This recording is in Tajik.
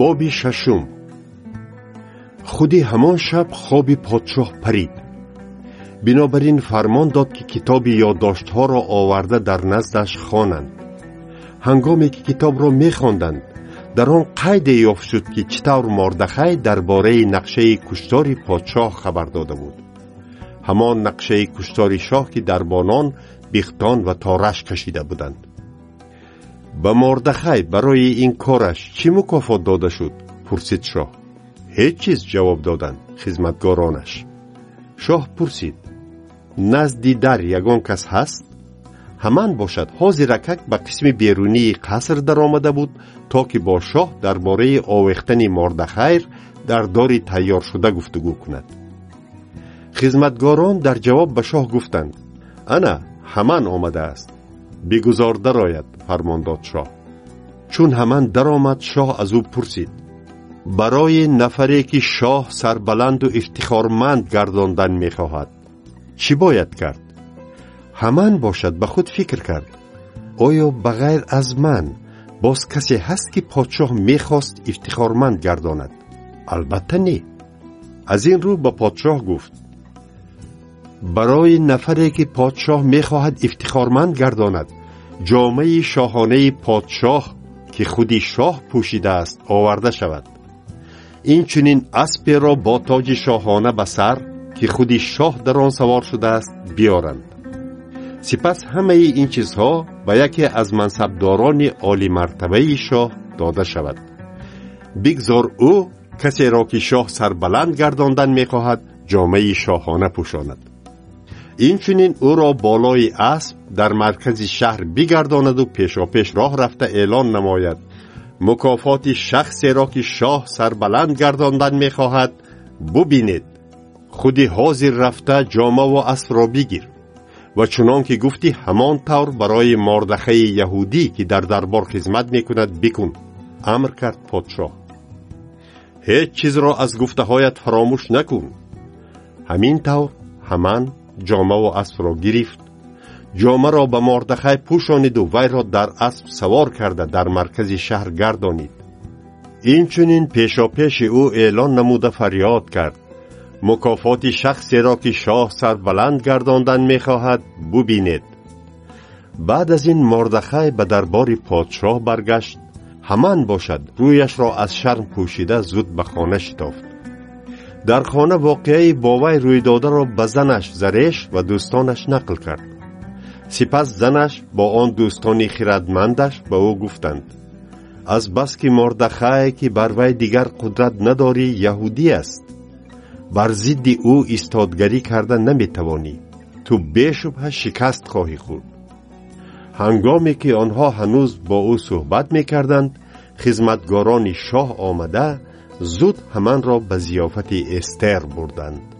боби шашум. Худи ҳамон шаб хоби подшоҳ парид. Бинобар ин фармон дод ки китоби ёддоштҳоро оварда дар наздаш хонанд. Ҳангоме ки китобро мехонданд дар он қайде ёфт шуд ки чӣ тавр мордахай дар бораи нақшаи куштори подшоҳ хабар дода буд. Ҳамон нақшаи куштори шоҳ ки дарбонон бихтон ва тораш кашида буданд ба мордахай барои ин кораш чӣ мукофот дода шуд? Пурсид шоҳ. Ҳеҷ чиз ҷавоб доданд хизматгоронаш. Шоҳ пурсид. Назди дар ягон кас ҳаст? Ҳаман бошад ҳозиракак ба қисми берунии қаср даромада буд то ки бо шоҳ дар бораи овехтани мордахайр дар дори тайёршуда гуфтугӯ кунад. Хизматгорон дар ҷавоб ба шоҳ гуфтанд. Ана ҳаман омадааст бигузор дарояд фармон дод шоҳ. Чун ҳаман даромад шоҳ аз ӯ пурсид. Барои нафаре ки шоҳ сарбаланду ифтихорманд гардондан мехоҳад. Чӣ бояд кард? Ҳаман бошад ба худ фикр кард. Оё ба ғайр аз ман боз касе ҳаст ки подшоҳ мехост ифтихорманд гардонад. Албатта не. Аз ин рӯ ба подшоҳ гуфт. Барои нафаре ки подшоҳ мехоҳад ифтихорманд гардонад ҷомаи шоҳонаи подшоҳ ки худи шоҳ пӯшидааст оварда шавад. Инчунин асперо бо тоҷи шоҳона ба сар ки худи шоҳ дар он савор шудааст биёранд. Сипас ҳамаи ин чизҳо ба яке аз мансабдорони олимартабаи шоҳ дода шавад. Бигзор ӯ касеро ки шоҳ сарбаланд гардондан мехоҳад ҷомаи шоҳона пӯшонад инчунин ӯро болои асп дар маркази шаҳр бигардонаду пешопеш роҳ рафта эълон намояд. Мукофоти шахсеро ки шоҳ сарбаланд гардондан мехоҳад бубинед. Худи ҳозир рафта ҷомаву аспро бигир. Ва чунон ки гуфтӣ ҳамон тавр барои мордахаи яҳудӣ ки дар дарбор хизмат мекунад бикун. Амр кард подшоҳ. Ҳеҷ чизро аз гуфтаҳоят фаромӯш накун. Ҳамин тавр ҳаман ҷомаву аспро гирифт ҷомаро ба мордахай пӯшониду вайро дар асп савор карда дар маркази шаҳр гардонид инчунин пешопеши ӯ эълон намуда фарёд кард мукофоти шахсеро ки шоҳ сарбаланд гардондан мехоҳад бубинед баъд аз ин мордахай ба дарбори подшоҳ баргашт ҳаман бошад рӯяшро аз шарм пӯшида зуд ба хона шитофт дар хона воқеаи бо вай рӯйдодаро ба занаш зареш ва дӯстонаш нақл кард. Сипас занаш бо он дӯстони хирадмандаш ба ӯ гуфтанд. Аз бас ки мордахае ки бар вай дигар қудрат надорӣ яҳудӣ аст. Бар зидди ӯ истодгарӣ карда наметавонӣ. Ту бешубҳа шикаст хоҳӣ хӯрд ҳангоме ки онҳо ҳанӯз бо ӯ суҳбат мекарданд хизматгорони шоҳ омада зуд ҳаманро ба зиёфати эстер бурданд